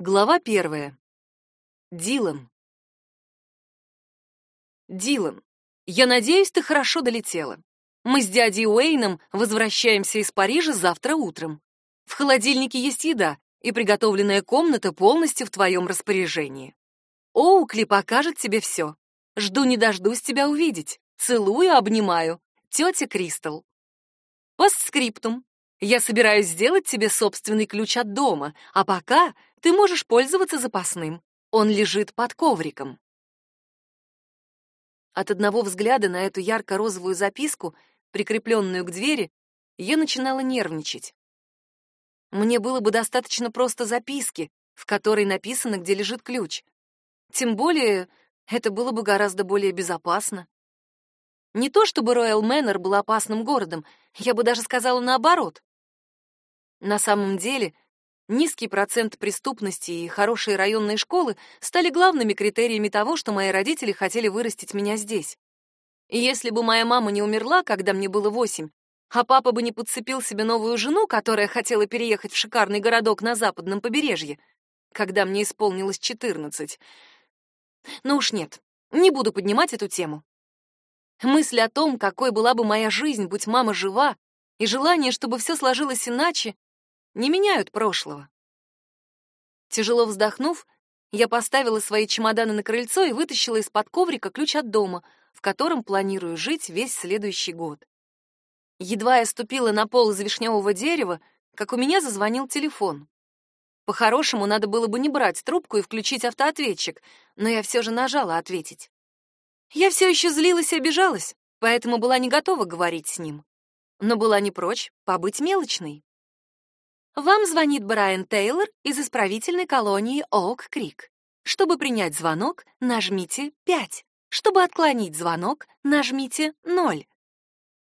Глава первая. Дилан. Дилан, я надеюсь, ты хорошо долетела. Мы с дядей Уэйном возвращаемся из Парижа завтра утром. В холодильнике есть еда, и приготовленная комната полностью в твоем распоряжении. Оукли покажет тебе все. Жду не дождусь тебя увидеть. Целую, обнимаю. Тетя Кристал. Постскриптум. Я собираюсь сделать тебе собственный ключ от дома, а пока ты можешь пользоваться запасным. Он лежит под ковриком. От одного взгляда на эту ярко-розовую записку, прикрепленную к двери, я начинала нервничать. Мне было бы достаточно просто записки, в которой написано, где лежит ключ. Тем более, это было бы гораздо более безопасно. Не то чтобы Роyal Мэннер был опасным городом, я бы даже сказала наоборот. На самом деле, низкий процент преступности и хорошие районные школы стали главными критериями того, что мои родители хотели вырастить меня здесь. И если бы моя мама не умерла, когда мне было восемь, а папа бы не подцепил себе новую жену, которая хотела переехать в шикарный городок на западном побережье, когда мне исполнилось четырнадцать. Ну уж нет, не буду поднимать эту тему. Мысль о том, какой была бы моя жизнь, будь мама жива, и желание, чтобы все сложилось иначе, не меняют прошлого. Тяжело вздохнув, я поставила свои чемоданы на крыльцо и вытащила из-под коврика ключ от дома, в котором планирую жить весь следующий год. Едва я ступила на пол из вишневого дерева, как у меня зазвонил телефон. По-хорошему, надо было бы не брать трубку и включить автоответчик, но я все же нажала ответить. Я все еще злилась и обижалась, поэтому была не готова говорить с ним. Но была не прочь побыть мелочной. Вам звонит Брайан Тейлор из исправительной колонии Оук-Крик. Чтобы принять звонок, нажмите 5. Чтобы отклонить звонок, нажмите 0.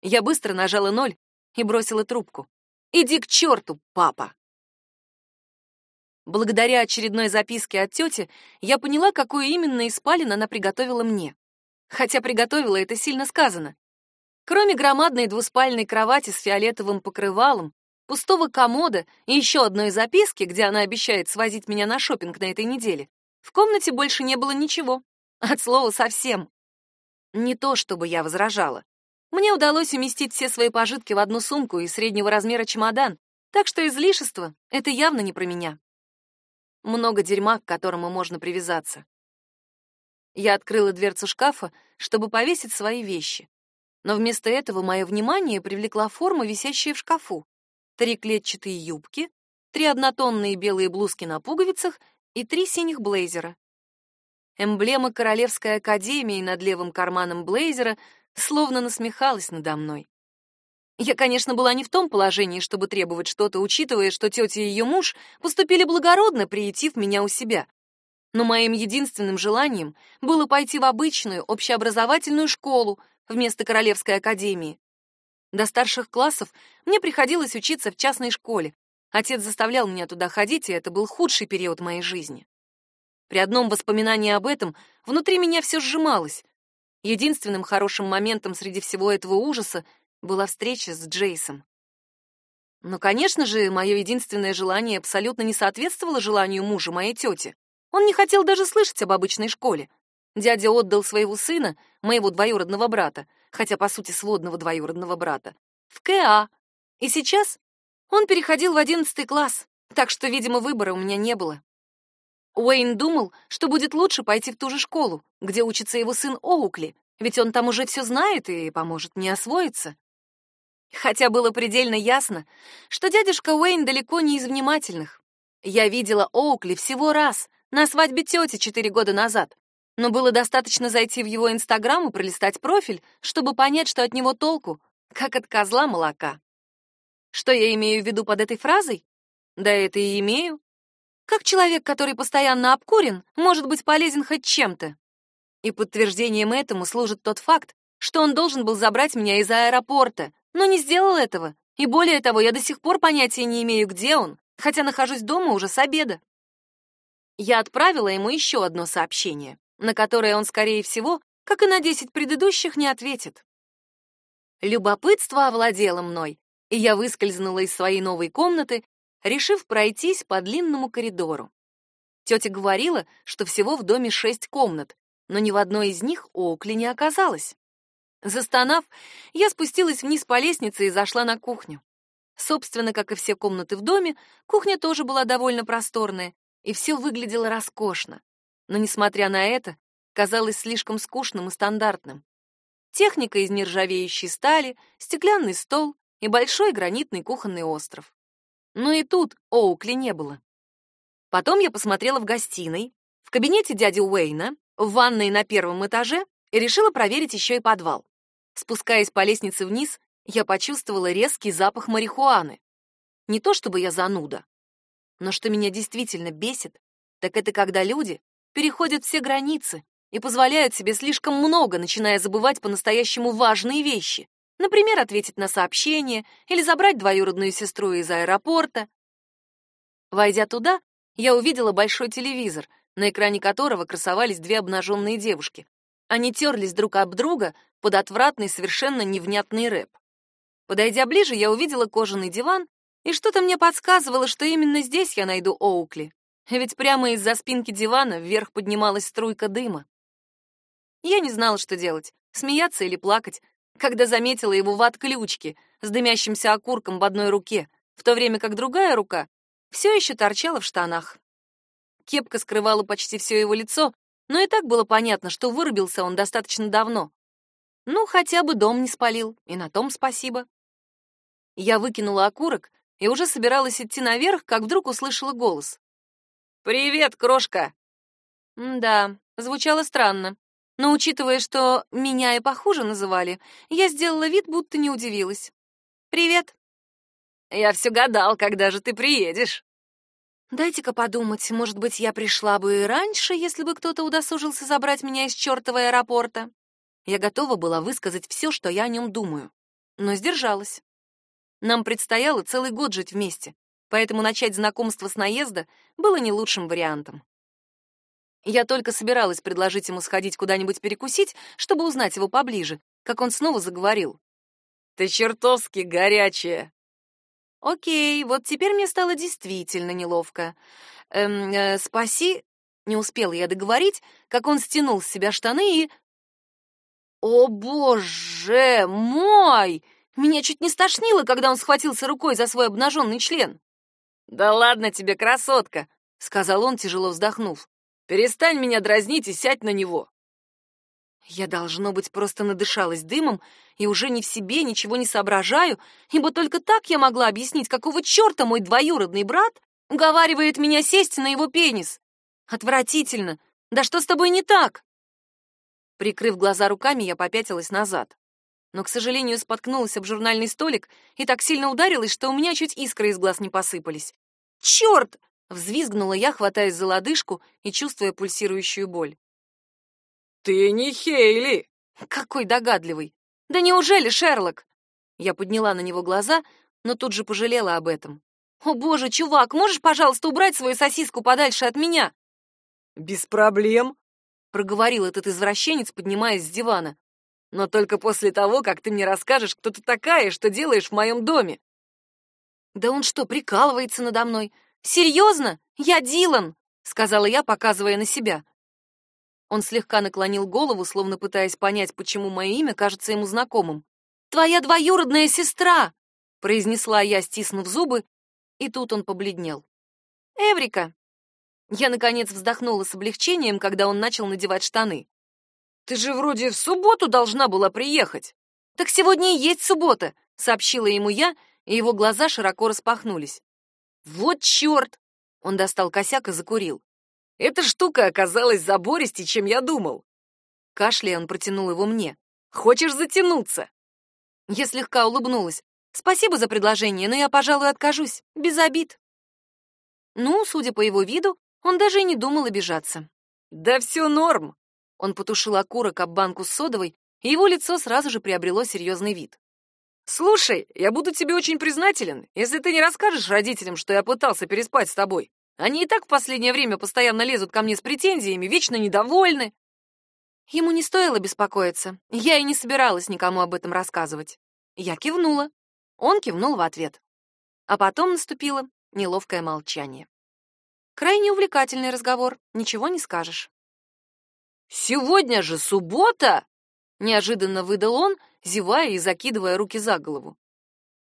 Я быстро нажала 0 и бросила трубку. «Иди к черту, папа!» Благодаря очередной записке от тети я поняла, какую именно испалин она приготовила мне. Хотя приготовила это сильно сказано. Кроме громадной двуспальной кровати с фиолетовым покрывалом, пустого комода и еще одной записки, где она обещает свозить меня на шопинг на этой неделе, в комнате больше не было ничего. От слова совсем. Не то, чтобы я возражала. Мне удалось уместить все свои пожитки в одну сумку и среднего размера чемодан, так что излишество — это явно не про меня. Много дерьма, к которому можно привязаться. Я открыла дверцу шкафа, чтобы повесить свои вещи. Но вместо этого мое внимание привлекла форма, висящая в шкафу три клетчатые юбки, три однотонные белые блузки на пуговицах и три синих блейзера. Эмблема Королевской академии над левым карманом блейзера словно насмехалась надо мной. Я, конечно, была не в том положении, чтобы требовать что-то, учитывая, что тетя и ее муж поступили благородно, приютив меня у себя. Но моим единственным желанием было пойти в обычную общеобразовательную школу вместо Королевской академии. До старших классов мне приходилось учиться в частной школе. Отец заставлял меня туда ходить, и это был худший период моей жизни. При одном воспоминании об этом внутри меня все сжималось. Единственным хорошим моментом среди всего этого ужаса была встреча с Джейсом. Но, конечно же, мое единственное желание абсолютно не соответствовало желанию мужа моей тети. Он не хотел даже слышать об обычной школе. Дядя отдал своего сына, моего двоюродного брата, хотя по сути сводного двоюродного брата, в КА. И сейчас он переходил в одиннадцатый класс, так что, видимо, выбора у меня не было. Уэйн думал, что будет лучше пойти в ту же школу, где учится его сын Оукли, ведь он там уже все знает и поможет мне освоиться. Хотя было предельно ясно, что дядюшка Уэйн далеко не из внимательных. Я видела Оукли всего раз на свадьбе тети четыре года назад, но было достаточно зайти в его Инстаграм и пролистать профиль, чтобы понять, что от него толку, как от козла молока. Что я имею в виду под этой фразой? Да это и имею. Как человек, который постоянно обкурен, может быть полезен хоть чем-то? И подтверждением этому служит тот факт, что он должен был забрать меня из аэропорта, но не сделал этого. И более того, я до сих пор понятия не имею, где он, хотя нахожусь дома уже с обеда. Я отправила ему еще одно сообщение на которое он, скорее всего, как и на десять предыдущих, не ответит. Любопытство овладело мной, и я выскользнула из своей новой комнаты, решив пройтись по длинному коридору. Тетя говорила, что всего в доме шесть комнат, но ни в одной из них Оукли не оказалось. Застонав, я спустилась вниз по лестнице и зашла на кухню. Собственно, как и все комнаты в доме, кухня тоже была довольно просторная, и все выглядело роскошно. Но, несмотря на это, казалось слишком скучным и стандартным. Техника из нержавеющей стали, стеклянный стол и большой гранитный кухонный остров. Но и тут Оукли не было. Потом я посмотрела в гостиной, в кабинете дяди Уэйна, в ванной на первом этаже и решила проверить еще и подвал. Спускаясь по лестнице вниз, я почувствовала резкий запах марихуаны. Не то чтобы я зануда, но что меня действительно бесит, так это когда люди переходят все границы и позволяют себе слишком много, начиная забывать по-настоящему важные вещи. Например, ответить на сообщение или забрать двоюродную сестру из аэропорта. Войдя туда, я увидела большой телевизор, на экране которого красовались две обнаженные девушки. Они терлись друг об друга под отвратный, совершенно невнятный рэп. Подойдя ближе, я увидела кожаный диван, и что-то мне подсказывало, что именно здесь я найду Оукли. Ведь прямо из-за спинки дивана вверх поднималась струйка дыма. Я не знала, что делать, смеяться или плакать, когда заметила его в отключке с дымящимся окурком в одной руке, в то время как другая рука все еще торчала в штанах. Кепка скрывала почти все его лицо, но и так было понятно, что вырубился он достаточно давно. Ну, хотя бы дом не спалил, и на том спасибо. Я выкинула окурок и уже собиралась идти наверх, как вдруг услышала голос. «Привет, крошка!» Да, звучало странно. Но учитывая, что меня и похуже называли, я сделала вид, будто не удивилась. «Привет!» «Я все гадал, когда же ты приедешь?» Дайте-ка подумать, может быть, я пришла бы и раньше, если бы кто-то удосужился забрать меня из чертова аэропорта. Я готова была высказать все, что я о нем думаю, но сдержалась. Нам предстояло целый год жить вместе, поэтому начать знакомство с наезда было не лучшим вариантом. Я только собиралась предложить ему сходить куда-нибудь перекусить, чтобы узнать его поближе, как он снова заговорил. «Ты чертовски горячая!» Окей, вот теперь мне стало действительно неловко. Эм, э, спаси... Не успела я договорить, как он стянул с себя штаны и... О, боже мой! Меня чуть не стошнило, когда он схватился рукой за свой обнаженный член. «Да ладно тебе, красотка!» — сказал он, тяжело вздохнув. «Перестань меня дразнить и сядь на него!» Я, должно быть, просто надышалась дымом и уже не в себе ничего не соображаю, ибо только так я могла объяснить, какого черта мой двоюродный брат уговаривает меня сесть на его пенис. Отвратительно! Да что с тобой не так? Прикрыв глаза руками, я попятилась назад. Но, к сожалению, споткнулась об журнальный столик и так сильно ударилась, что у меня чуть искры из глаз не посыпались. «Черт!» — взвизгнула я, хватаясь за лодыжку и чувствуя пульсирующую боль. «Ты не Хейли!» «Какой догадливый! Да неужели Шерлок?» Я подняла на него глаза, но тут же пожалела об этом. «О боже, чувак, можешь, пожалуйста, убрать свою сосиску подальше от меня?» «Без проблем», — проговорил этот извращенец, поднимаясь с дивана. «Но только после того, как ты мне расскажешь, кто ты такая и что делаешь в моем доме». «Да он что, прикалывается надо мной? Серьезно? Я Дилан!» — сказала я, показывая на себя. Он слегка наклонил голову, словно пытаясь понять, почему мое имя кажется ему знакомым. «Твоя двоюродная сестра!» — произнесла я, стиснув зубы, и тут он побледнел. «Эврика!» Я, наконец, вздохнула с облегчением, когда он начал надевать штаны. «Ты же вроде в субботу должна была приехать!» «Так сегодня и есть суббота!» — сообщила ему я, и его глаза широко распахнулись. «Вот черт!» — он достал косяк и закурил. Эта штука оказалась забористей, чем я думал. Кашляя, он протянул его мне. Хочешь затянуться? Я слегка улыбнулась. Спасибо за предложение, но я, пожалуй, откажусь. Без обид. Ну, судя по его виду, он даже и не думал обижаться. Да все норм. Он потушил окурок об банку с содовой, и его лицо сразу же приобрело серьезный вид. «Слушай, я буду тебе очень признателен, если ты не расскажешь родителям, что я пытался переспать с тобой. Они и так в последнее время постоянно лезут ко мне с претензиями, вечно недовольны. Ему не стоило беспокоиться. Я и не собиралась никому об этом рассказывать. Я кивнула. Он кивнул в ответ. А потом наступило неловкое молчание. Крайне увлекательный разговор, ничего не скажешь. «Сегодня же суббота!» — неожиданно выдал он, зевая и закидывая руки за голову.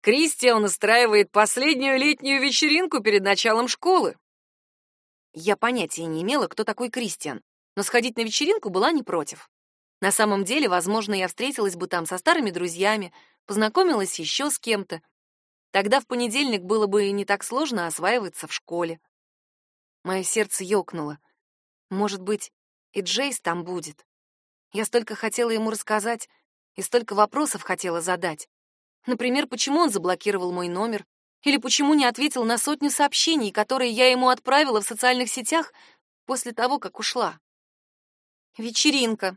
«Кристиан устраивает последнюю летнюю вечеринку перед началом школы». Я понятия не имела, кто такой Кристиан, но сходить на вечеринку была не против. На самом деле, возможно, я встретилась бы там со старыми друзьями, познакомилась еще с кем-то. Тогда в понедельник было бы не так сложно осваиваться в школе. Мое сердце ёкнуло. Может быть, и Джейс там будет. Я столько хотела ему рассказать и столько вопросов хотела задать. Например, почему он заблокировал мой номер? Или почему не ответил на сотню сообщений, которые я ему отправила в социальных сетях после того, как ушла? Вечеринка.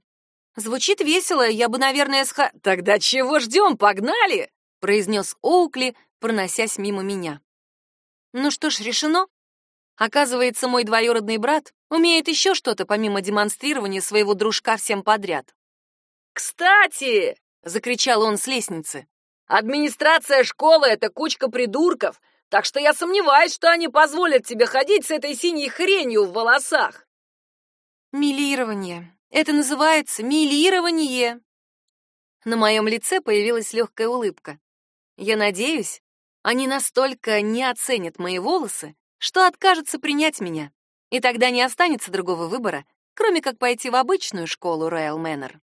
Звучит весело, я бы, наверное, сха... Тогда чего ждем, погнали! произнес Оукли, проносясь мимо меня. Ну что ж, решено. Оказывается, мой двоюродный брат умеет еще что-то помимо демонстрирования своего дружка всем подряд. «Кстати!» — закричал он с лестницы. «Администрация школы — это кучка придурков, так что я сомневаюсь, что они позволят тебе ходить с этой синей хренью в волосах». «Милирование. Это называется милирование». На моем лице появилась легкая улыбка. Я надеюсь, они настолько не оценят мои волосы, что откажется принять меня, и тогда не останется другого выбора, кроме как пойти в обычную школу Роял Мэннер.